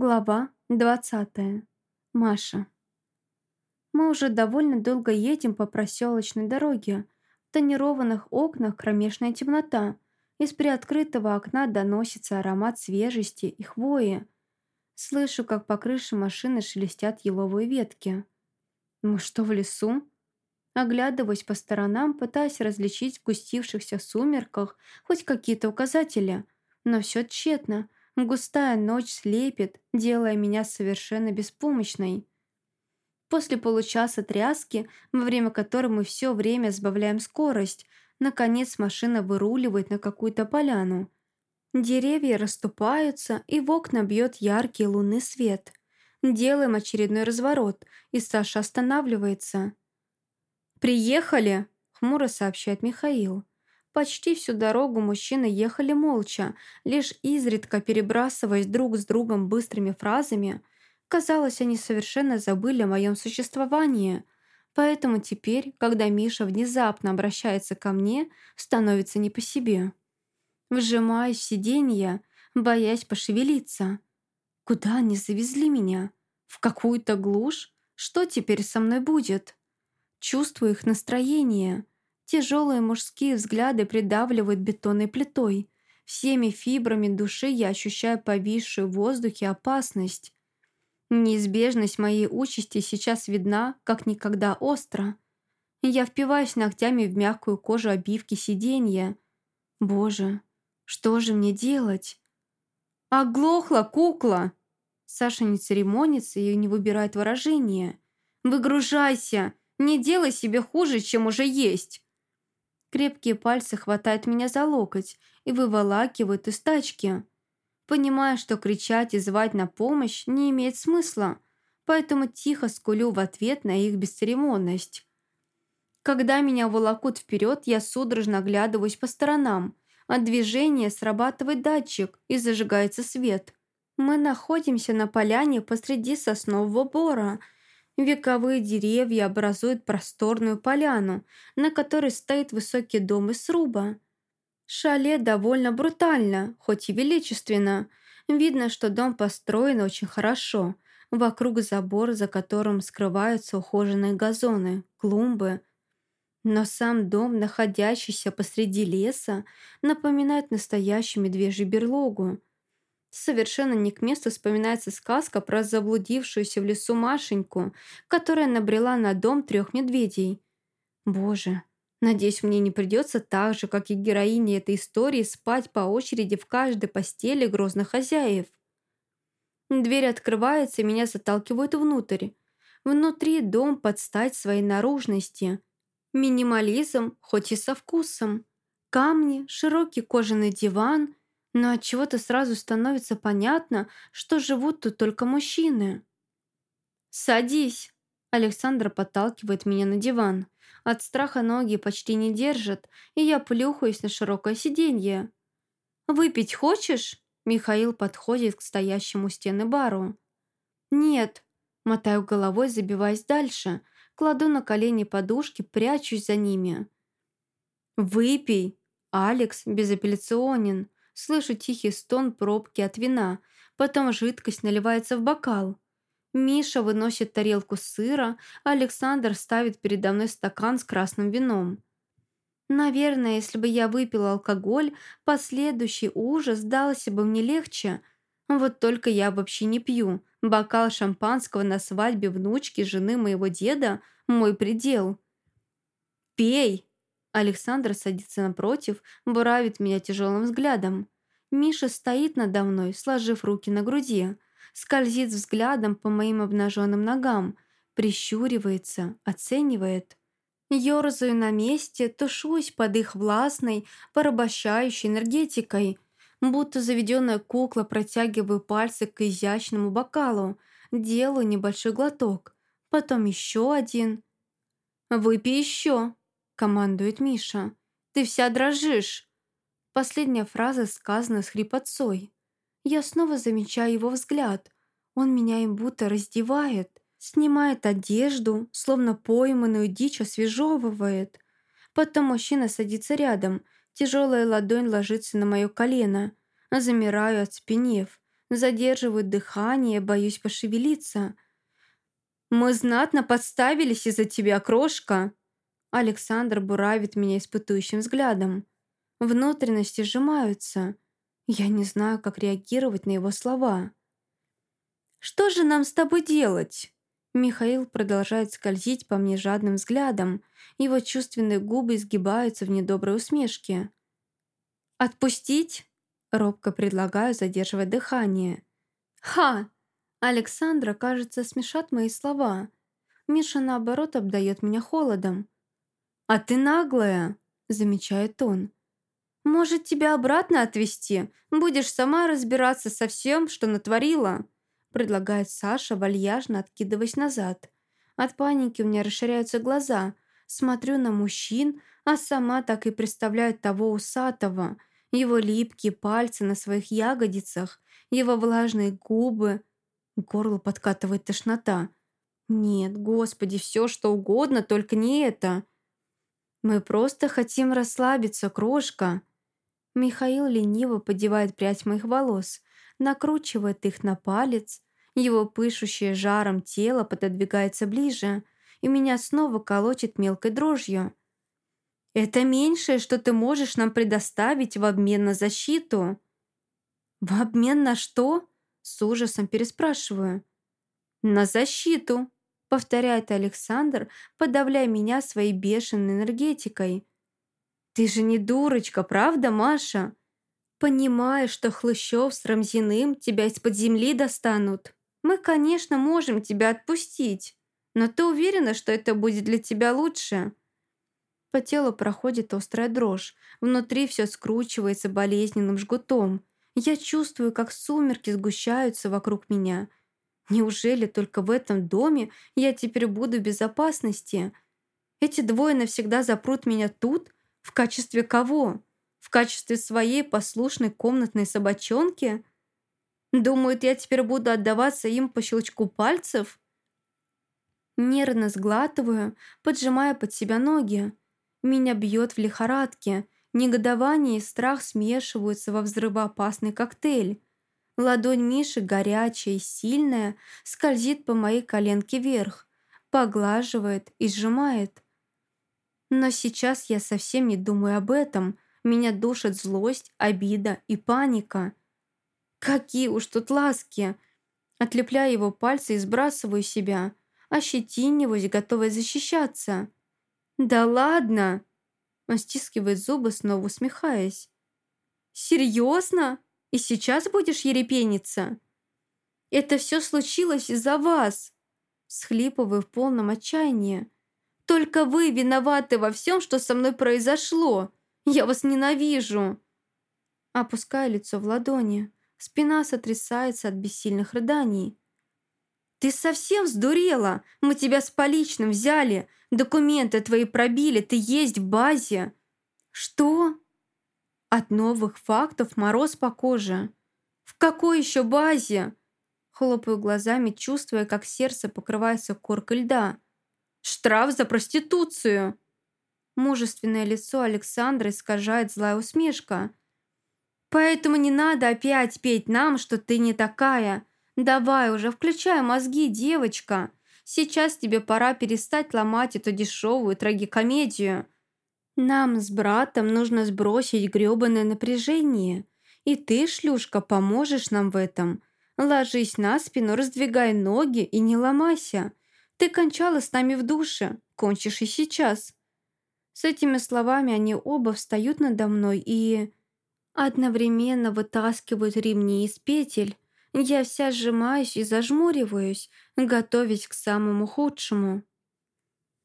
Глава 20. Маша. Мы уже довольно долго едем по проселочной дороге. В тонированных окнах кромешная темнота. Из приоткрытого окна доносится аромат свежести и хвои. Слышу, как по крыше машины шелестят еловые ветки. Мы что, в лесу? Оглядываясь по сторонам, пытаясь различить в густившихся сумерках хоть какие-то указатели. Но все тщетно – Густая ночь слепит, делая меня совершенно беспомощной. После получаса тряски, во время которой мы все время сбавляем скорость, наконец машина выруливает на какую-то поляну. Деревья расступаются, и в окна бьет яркий лунный свет. Делаем очередной разворот, и Саша останавливается. «Приехали!» — хмуро сообщает Михаил. Почти всю дорогу мужчины ехали молча, лишь изредка перебрасываясь друг с другом быстрыми фразами. Казалось, они совершенно забыли о моем существовании. Поэтому теперь, когда Миша внезапно обращается ко мне, становится не по себе. Вжимаюсь в сиденье, боясь пошевелиться. Куда они завезли меня? В какую-то глушь? Что теперь со мной будет? Чувствую их настроение – Тяжелые мужские взгляды придавливают бетонной плитой. Всеми фибрами души я ощущаю повисшую в воздухе опасность. Неизбежность моей участи сейчас видна, как никогда остро. Я впиваюсь ногтями в мягкую кожу обивки сиденья. Боже, что же мне делать? «Оглохла, кукла!» Саша не церемонится и не выбирает выражение. «Выгружайся! Не делай себе хуже, чем уже есть!» Крепкие пальцы хватают меня за локоть и выволакивают из тачки. Понимая, что кричать и звать на помощь не имеет смысла, поэтому тихо скулю в ответ на их бесцеремонность. Когда меня волокут вперед, я судорожно оглядываюсь по сторонам. От движения срабатывает датчик и зажигается свет. Мы находимся на поляне посреди соснового бора – Вековые деревья образуют просторную поляну, на которой стоит высокий дом из сруба. Шале довольно брутально, хоть и величественно. Видно, что дом построен очень хорошо. Вокруг забор, за которым скрываются ухоженные газоны, клумбы. Но сам дом, находящийся посреди леса, напоминает настоящую медвежью берлогу. Совершенно не к месту вспоминается сказка про заблудившуюся в лесу Машеньку, которая набрела на дом трех медведей. Боже, надеюсь, мне не придется так же, как и героине этой истории, спать по очереди в каждой постели грозных хозяев. Дверь открывается, и меня заталкивают внутрь. Внутри дом под стать своей наружности. Минимализм, хоть и со вкусом. Камни, широкий кожаный диван – но от чего то сразу становится понятно, что живут тут только мужчины. «Садись!» Александра подталкивает меня на диван. От страха ноги почти не держат, и я плюхаюсь на широкое сиденье. «Выпить хочешь?» Михаил подходит к стоящему стены бару. «Нет», мотаю головой, забиваясь дальше, кладу на колени подушки, прячусь за ними. «Выпей!» Алекс безапелляционен. Слышу тихий стон пробки от вина. Потом жидкость наливается в бокал. Миша выносит тарелку сыра, а Александр ставит передо мной стакан с красным вином. Наверное, если бы я выпила алкоголь, последующий ужас дался бы мне легче. Вот только я вообще не пью. Бокал шампанского на свадьбе внучки жены моего деда – мой предел. «Пей!» Александр садится напротив, буравит меня тяжелым взглядом. Миша стоит надо мной, сложив руки на груди, скользит взглядом по моим обнаженным ногам, прищуривается, оценивает. Ёрзаю на месте, тушусь под их властной, порабощающей энергетикой. Будто заведенная кукла протягиваю пальцы к изящному бокалу, делаю небольшой глоток, потом еще один. «Выпей еще!» Командует Миша. «Ты вся дрожишь!» Последняя фраза сказана с хрипотцой. Я снова замечаю его взгляд. Он меня им будто раздевает, снимает одежду, словно пойманную дичь освежевывает. Потом мужчина садится рядом, тяжелая ладонь ложится на мое колено. Замираю, оцепенев. Задерживаю дыхание, боюсь пошевелиться. «Мы знатно подставились из-за тебя, крошка!» Александр буравит меня испытующим взглядом. Внутренности сжимаются. Я не знаю, как реагировать на его слова. «Что же нам с тобой делать?» Михаил продолжает скользить по мне жадным взглядом. Его чувственные губы изгибаются в недоброй усмешке. «Отпустить?» Робко предлагаю, задерживая дыхание. «Ха!» Александра, кажется, смешат мои слова. Миша, наоборот, обдает меня холодом. «А ты наглая!» – замечает он. «Может, тебя обратно отвезти? Будешь сама разбираться со всем, что натворила?» предлагает Саша, вальяжно откидываясь назад. От паники у меня расширяются глаза. Смотрю на мужчин, а сама так и представляю того усатого. Его липкие пальцы на своих ягодицах, его влажные губы. Горло подкатывает тошнота. Нет, господи, все что угодно, только не это. Мы просто хотим расслабиться, крошка. Михаил лениво подевает прядь моих волос, накручивает их на палец. Его пышущее жаром тело пододвигается ближе, и меня снова колотит мелкой дрожью. «Это меньшее, что ты можешь нам предоставить в обмен на защиту». «В обмен на что?» – с ужасом переспрашиваю. «На защиту», – повторяет Александр, подавляя меня своей бешеной энергетикой. «Ты же не дурочка, правда, Маша?» Понимая, что Хлыщев с Рамзиным тебя из-под земли достанут, мы, конечно, можем тебя отпустить, но ты уверена, что это будет для тебя лучше?» По телу проходит острая дрожь, внутри все скручивается болезненным жгутом. Я чувствую, как сумерки сгущаются вокруг меня. Неужели только в этом доме я теперь буду в безопасности? Эти двое навсегда запрут меня тут? В качестве кого? В качестве своей послушной комнатной собачонки? Думают, я теперь буду отдаваться им по щелчку пальцев? Нервно сглатываю, поджимая под себя ноги. Меня бьет в лихорадке. Негодование и страх смешиваются во взрывоопасный коктейль. Ладонь Миши, горячая и сильная, скользит по моей коленке вверх, поглаживает и сжимает. Но сейчас я совсем не думаю об этом. Меня душат злость, обида и паника. Какие уж тут ласки! Отлепляю его пальцы и сбрасываю себя. Ощетиниваюсь, готовая защищаться. «Да ладно!» Он стискивает зубы, снова усмехаясь. «Серьезно? И сейчас будешь ерепениться?» «Это все случилось из-за вас!» Схлипываю в полном отчаянии. «Только вы виноваты во всем, что со мной произошло! Я вас ненавижу!» Опускаю лицо в ладони. Спина сотрясается от бессильных рыданий. «Ты совсем сдурела? Мы тебя с поличным взяли. Документы твои пробили, ты есть в базе». «Что?» От новых фактов мороз по коже. «В какой еще базе?» Хлопаю глазами, чувствуя, как сердце покрывается коркой льда. «Штраф за проституцию!» Мужественное лицо Александра искажает злая усмешка. «Поэтому не надо опять петь нам, что ты не такая. Давай уже, включай мозги, девочка. Сейчас тебе пора перестать ломать эту дешевую трагикомедию. Нам с братом нужно сбросить грёбаное напряжение. И ты, шлюшка, поможешь нам в этом. Ложись на спину, раздвигай ноги и не ломайся. Ты кончала с нами в душе, кончишь и сейчас». С этими словами они оба встают надо мной и... Одновременно вытаскивают ремни из петель, я вся сжимаюсь и зажмуриваюсь, готовясь к самому худшему.